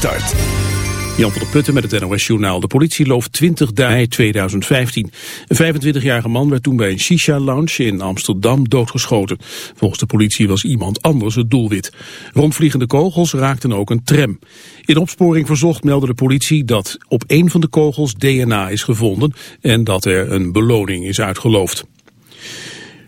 Jan van der Putten met het NOS-journaal. De politie looft 20 dagen 2015. Een 25-jarige man werd toen bij een shisha-lounge in Amsterdam doodgeschoten. Volgens de politie was iemand anders het doelwit. Rondvliegende kogels raakten ook een tram. In opsporing verzocht meldde de politie dat op een van de kogels DNA is gevonden... en dat er een beloning is uitgeloofd.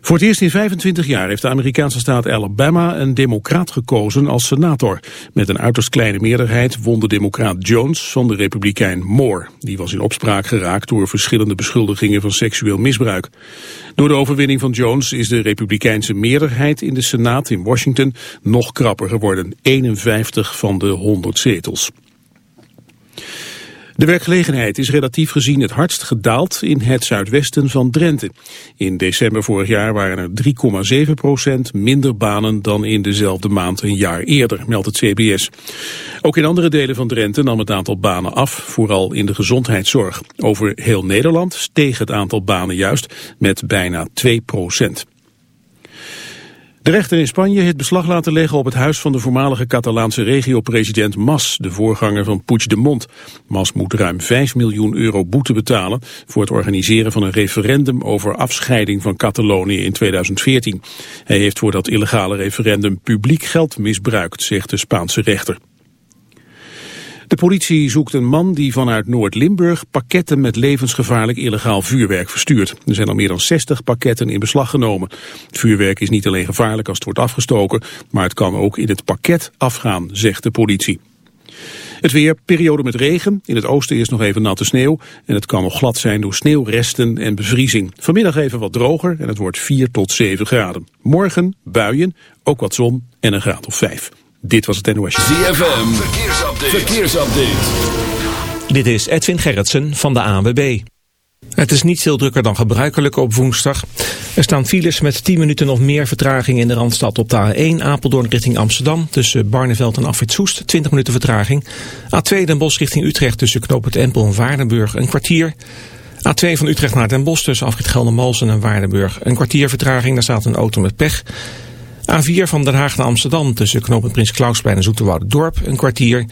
Voor het eerst in 25 jaar heeft de Amerikaanse staat Alabama een democraat gekozen als senator. Met een uiterst kleine meerderheid won de democraat Jones van de republikein Moore. Die was in opspraak geraakt door verschillende beschuldigingen van seksueel misbruik. Door de overwinning van Jones is de republikeinse meerderheid in de Senaat in Washington nog krapper geworden. 51 van de 100 zetels. De werkgelegenheid is relatief gezien het hardst gedaald in het zuidwesten van Drenthe. In december vorig jaar waren er 3,7 procent minder banen dan in dezelfde maand een jaar eerder, meldt het CBS. Ook in andere delen van Drenthe nam het aantal banen af, vooral in de gezondheidszorg. Over heel Nederland steeg het aantal banen juist met bijna 2 procent. De rechter in Spanje heeft beslag laten leggen op het huis van de voormalige Catalaanse regio-president Mas, de voorganger van Puigdemont. Mas moet ruim 5 miljoen euro boete betalen voor het organiseren van een referendum over afscheiding van Catalonië in 2014. Hij heeft voor dat illegale referendum publiek geld misbruikt, zegt de Spaanse rechter. De politie zoekt een man die vanuit Noord-Limburg pakketten met levensgevaarlijk illegaal vuurwerk verstuurt. Er zijn al meer dan 60 pakketten in beslag genomen. Het vuurwerk is niet alleen gevaarlijk als het wordt afgestoken, maar het kan ook in het pakket afgaan, zegt de politie. Het weer, periode met regen. In het oosten is nog even natte sneeuw. En het kan nog glad zijn door sneeuwresten en bevriezing. Vanmiddag even wat droger en het wordt 4 tot 7 graden. Morgen buien, ook wat zon en een graad of 5. Dit was het NOS. ZFM, verkeersupdate. verkeersupdate. Dit is Edwin Gerritsen van de ANWB. Het is niet veel drukker dan gebruikelijk op woensdag. Er staan files met 10 minuten of meer vertraging in de Randstad op de A1 Apeldoorn richting Amsterdam. Tussen Barneveld en Afrit Soest 20 minuten vertraging. A2 Den Bosch richting Utrecht tussen Knoop het Empel en Waardenburg een kwartier. A2 van Utrecht naar Den Bosch tussen Afrit Geldermalsen en Waardenburg een kwartier vertraging. Daar staat een auto met pech. A4 van Den Haag naar Amsterdam tussen knooppunt Prins Klausplein en Dorp een kwartier.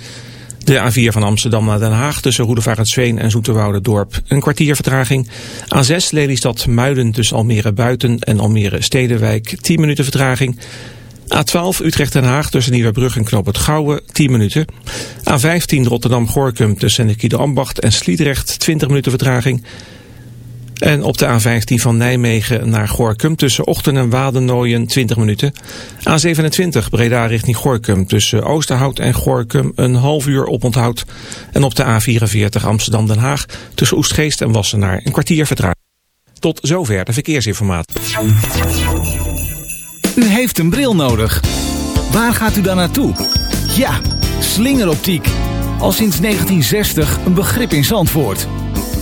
De A4 van Amsterdam naar Den Haag tussen Roedevaartsveen en Dorp een kwartier vertraging. A6 Lelystad Muiden tussen Almere Buiten en Almere Stedenwijk 10 minuten vertraging. A12 Utrecht Den Haag tussen Nieuwebrug en Knoop het Gouwen 10 minuten. A15 Rotterdam Gorkum tussen de Ambacht en Sliedrecht 20 minuten vertraging. En op de A15 van Nijmegen naar Gorkum tussen Ochten en Wadennooien 20 minuten. A27 Breda richting Gorkum tussen Oosterhout en Gorkum een half uur oponthoud. En op de A44 Amsterdam-Den Haag tussen Oestgeest en Wassenaar een kwartier vertraging. Tot zover de verkeersinformatie. U heeft een bril nodig. Waar gaat u dan naartoe? Ja, slingeroptiek. Al sinds 1960 een begrip in Zandvoort.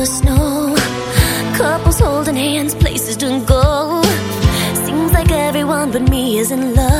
the snow. Couples holding hands, places to go. Seems like everyone but me is in love.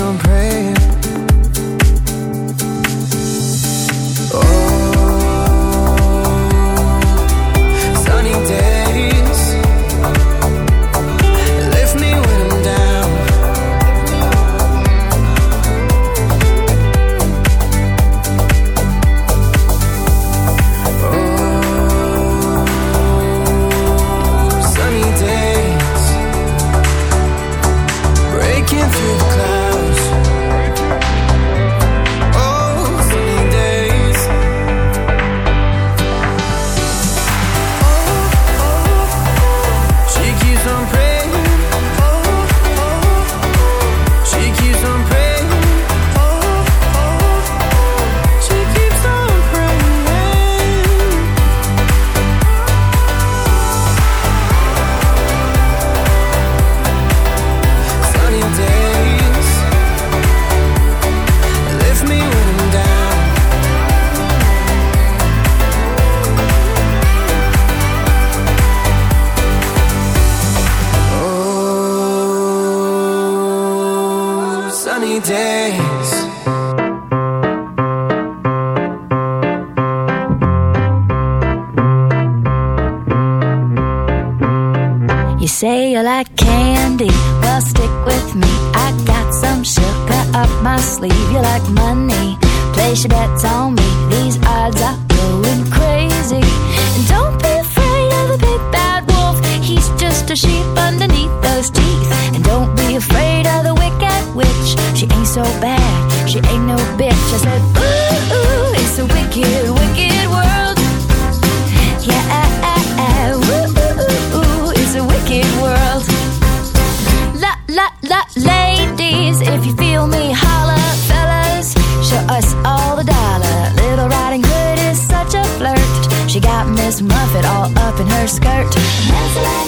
on praying skirt.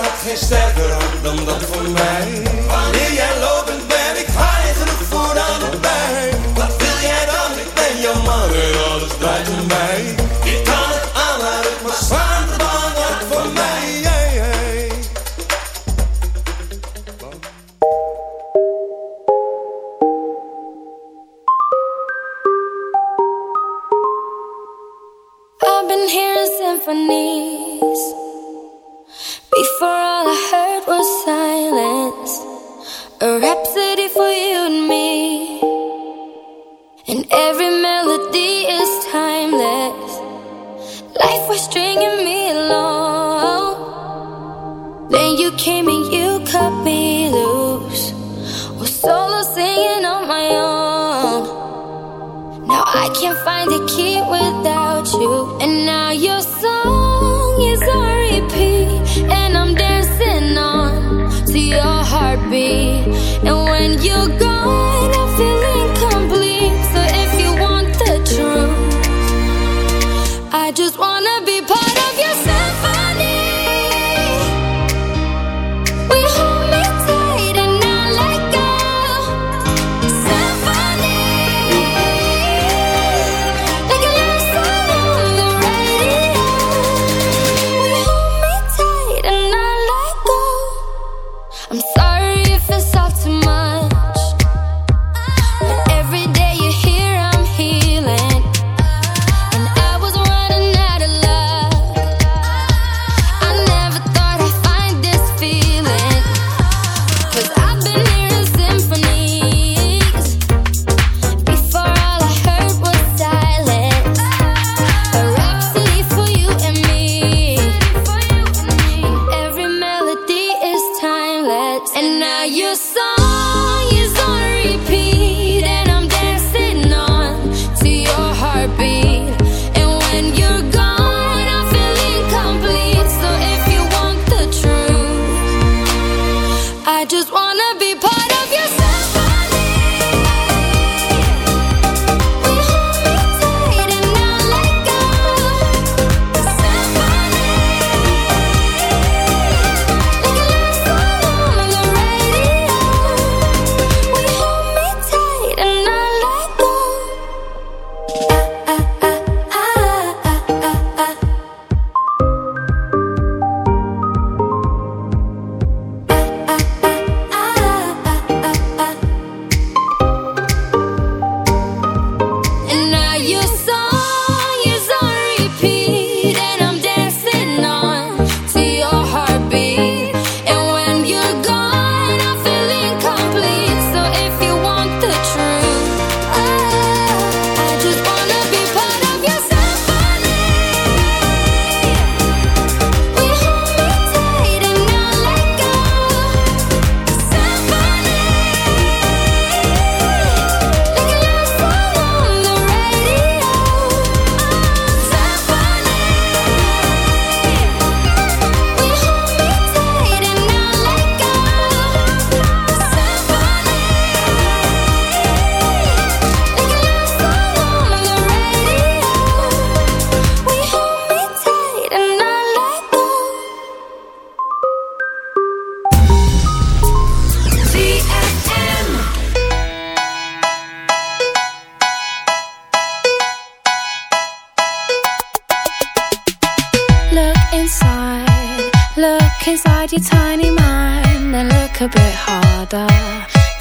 had geen sterker dan dat voor mij.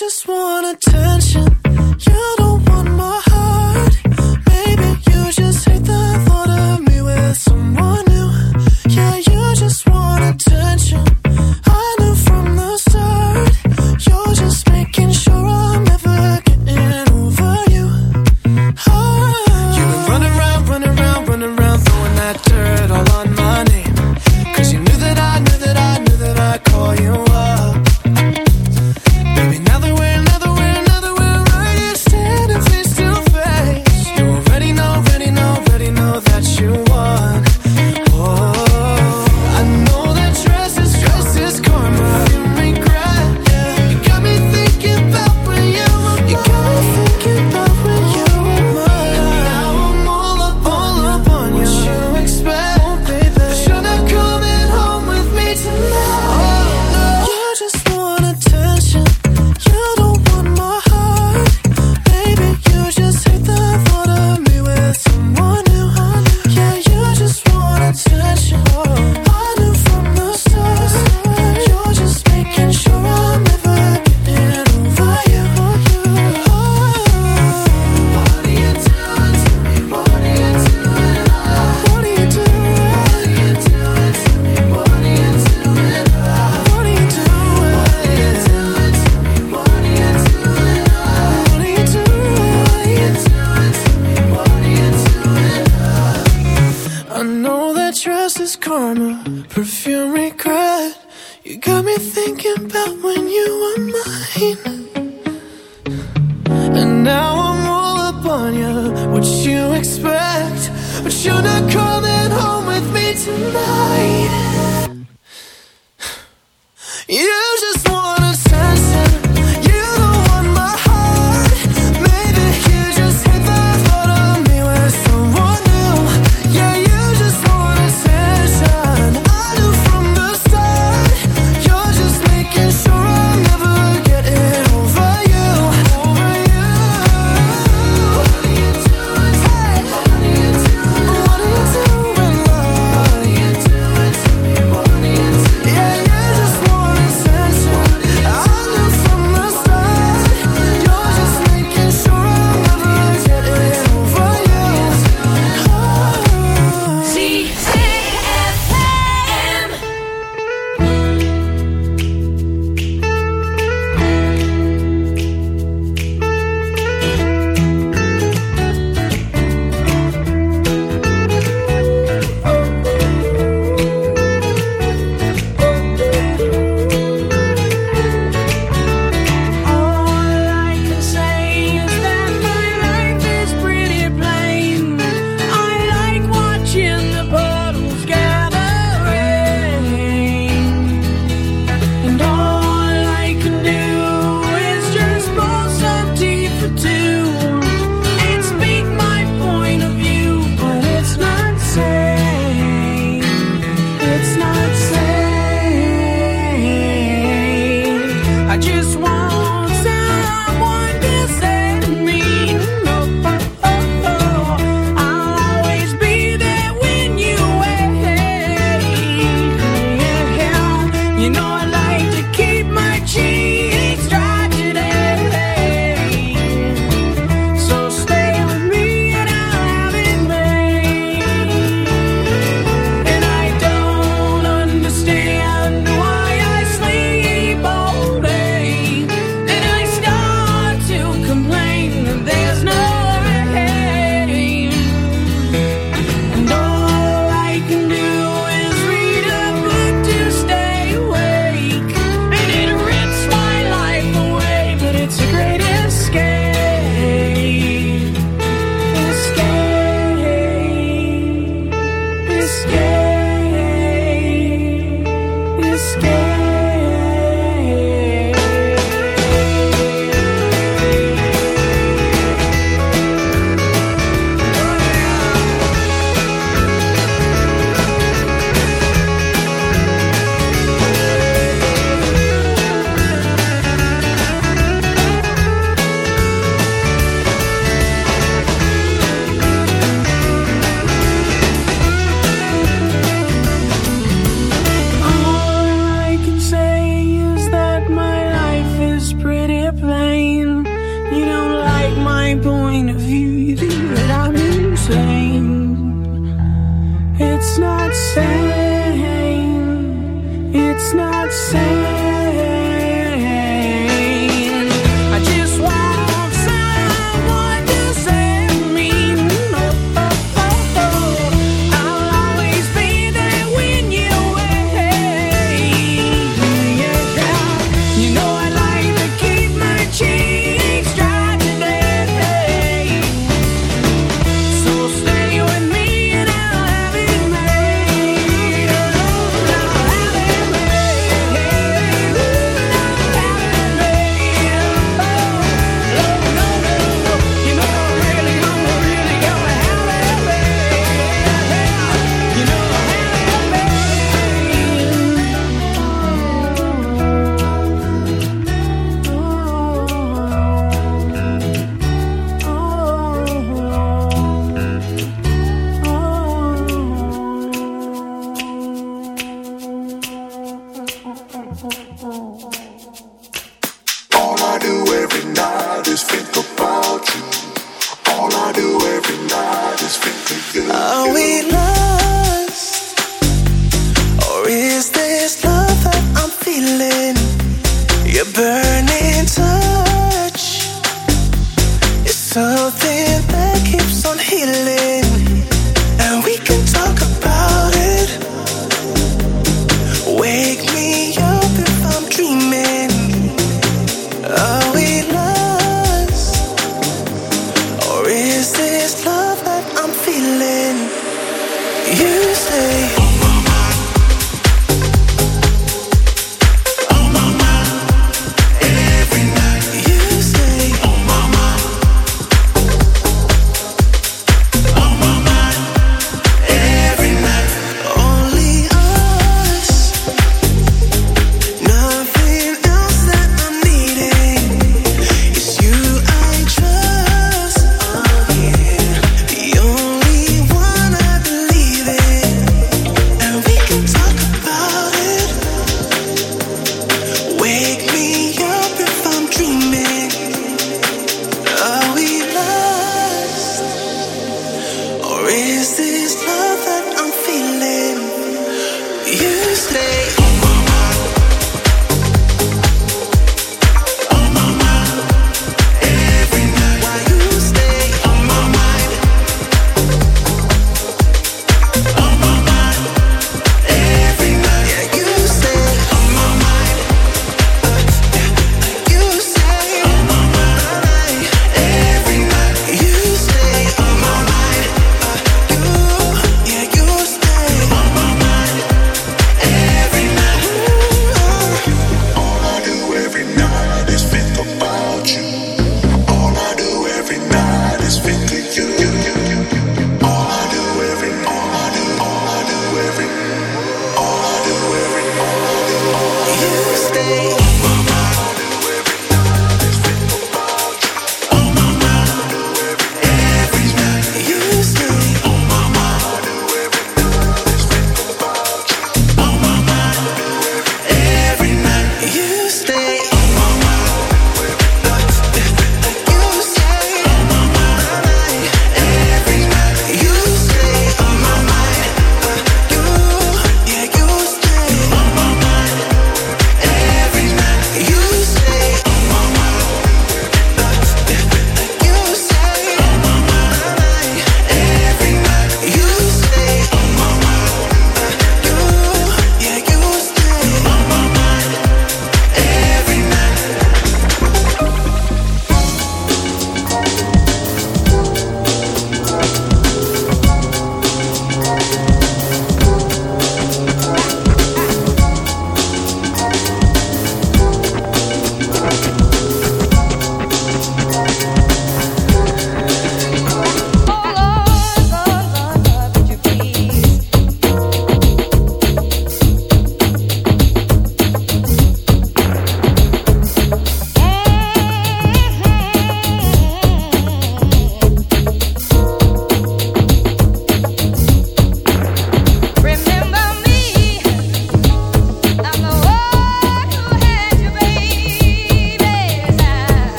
just wanna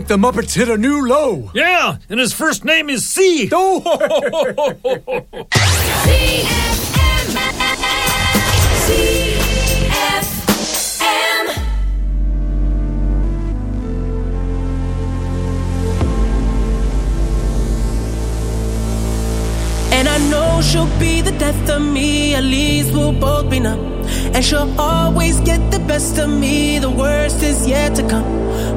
think the Muppets hit a new low. Yeah, and his first name is C. Oh. And I know she'll be the death of me, at least we'll both be numb. And she'll always get the best of me, the worst is yet to come.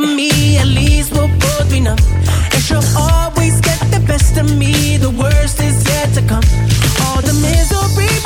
to me, at least we'll both be numb. And she'll always get the best of me, the worst is yet to come. All the misery.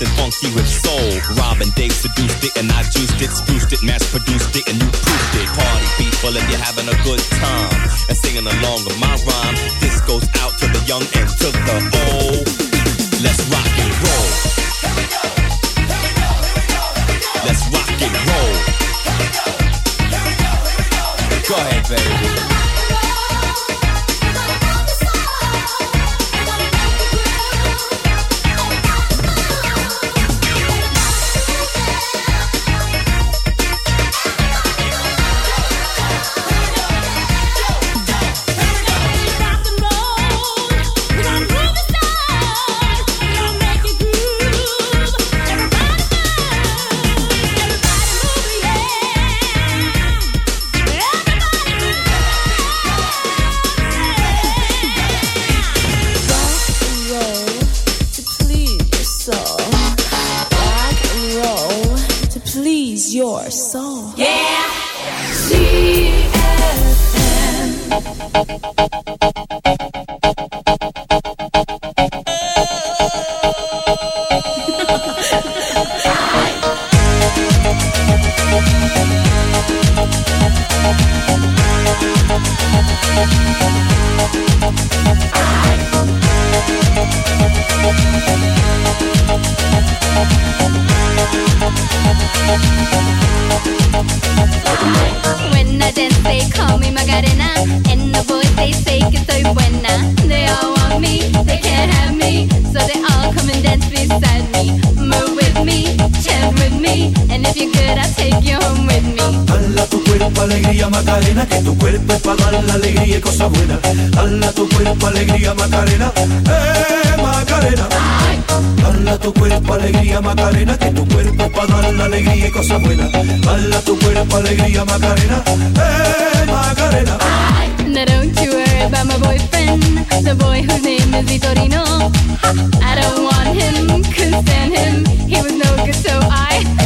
Something funky with soul. Rob and Dave seduced it and I juiced it, spruced it, mass produced it, and you proofed it. Party people if you're having a good time and singing along with my rhyme. This goes out to the young and to the old. if you're home with me. Hala tu cuerpo, alegría, Macarena, que tu cuerpo es para dar la alegría y cosa buena. Hala tu cuerpo, alegría, Macarena, eh, Macarena. Hala tu cuerpo, alegría, Macarena, que tu cuerpo es para dar la alegría y cosa buena. Hala tu cuerpo, alegría, Macarena, eh, Macarena. Now don't you worry about my boyfriend, the boy whose name is Vitorino. I don't want him, couldn't stand him, he was no good so I...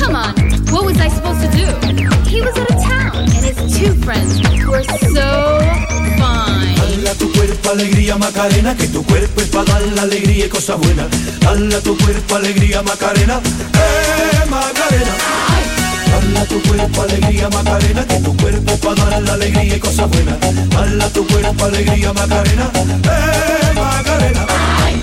Come on. What was I supposed to do? He was out of town, and his two friends were so fine. Dala tu cuerpo alegría Macarena, que tu cuerpo es para dar la alegría y cosa buena. Dala tu cuerpo alegría Macarena, eh Macarena. Dala tu cuerpo alegría Macarena, que tu cuerpo para dar la alegría y cosa buena. Dala tu cuerpo alegría Macarena, eh Macarena. Ay.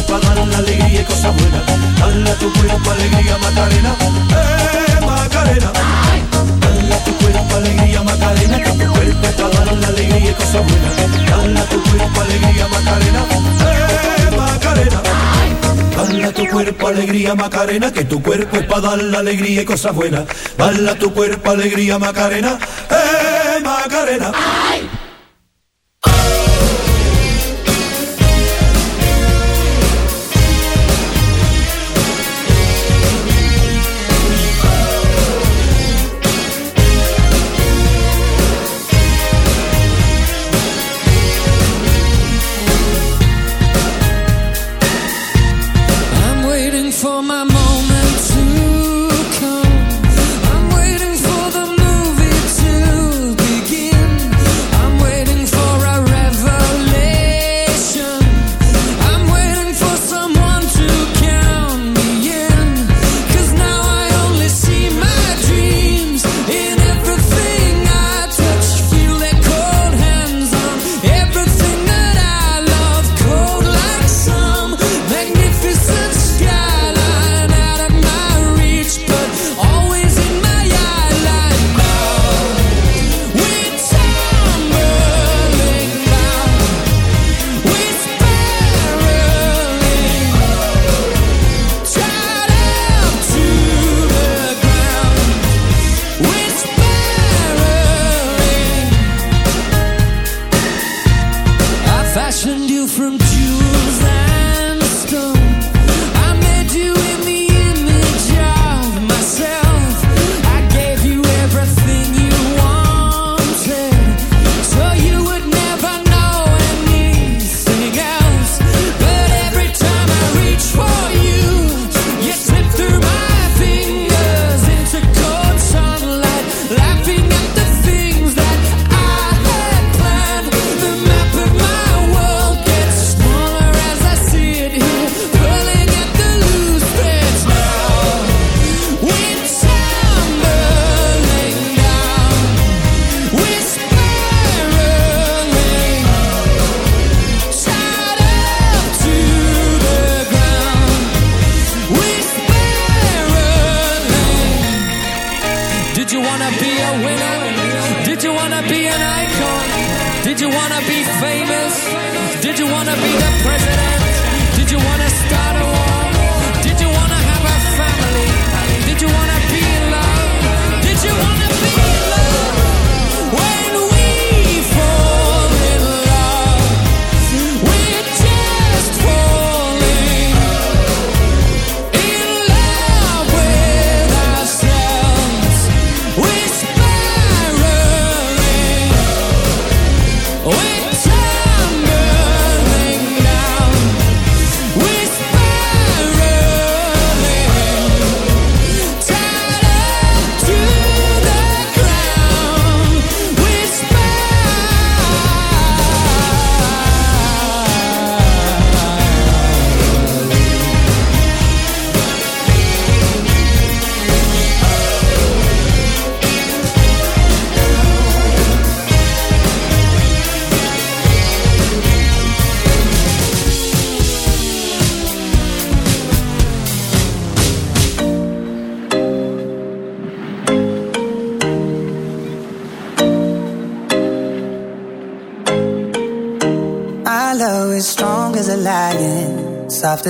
la alegría y cosas buenas. Dale tu cuerpo alegría Macarena, eh Macarena. Dale tu cuerpo alegría Macarena, que tu cuerpo es para dar la alegría y cosas buenas. Dale tu cuerpo alegría Macarena, eh Macarena. Dale tu cuerpo alegría Macarena, que tu cuerpo es para dar la alegría y cosas buenas. Dale tu cuerpo alegría Macarena, eh Macarena.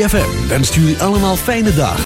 ZFM jullie allemaal fijne dag.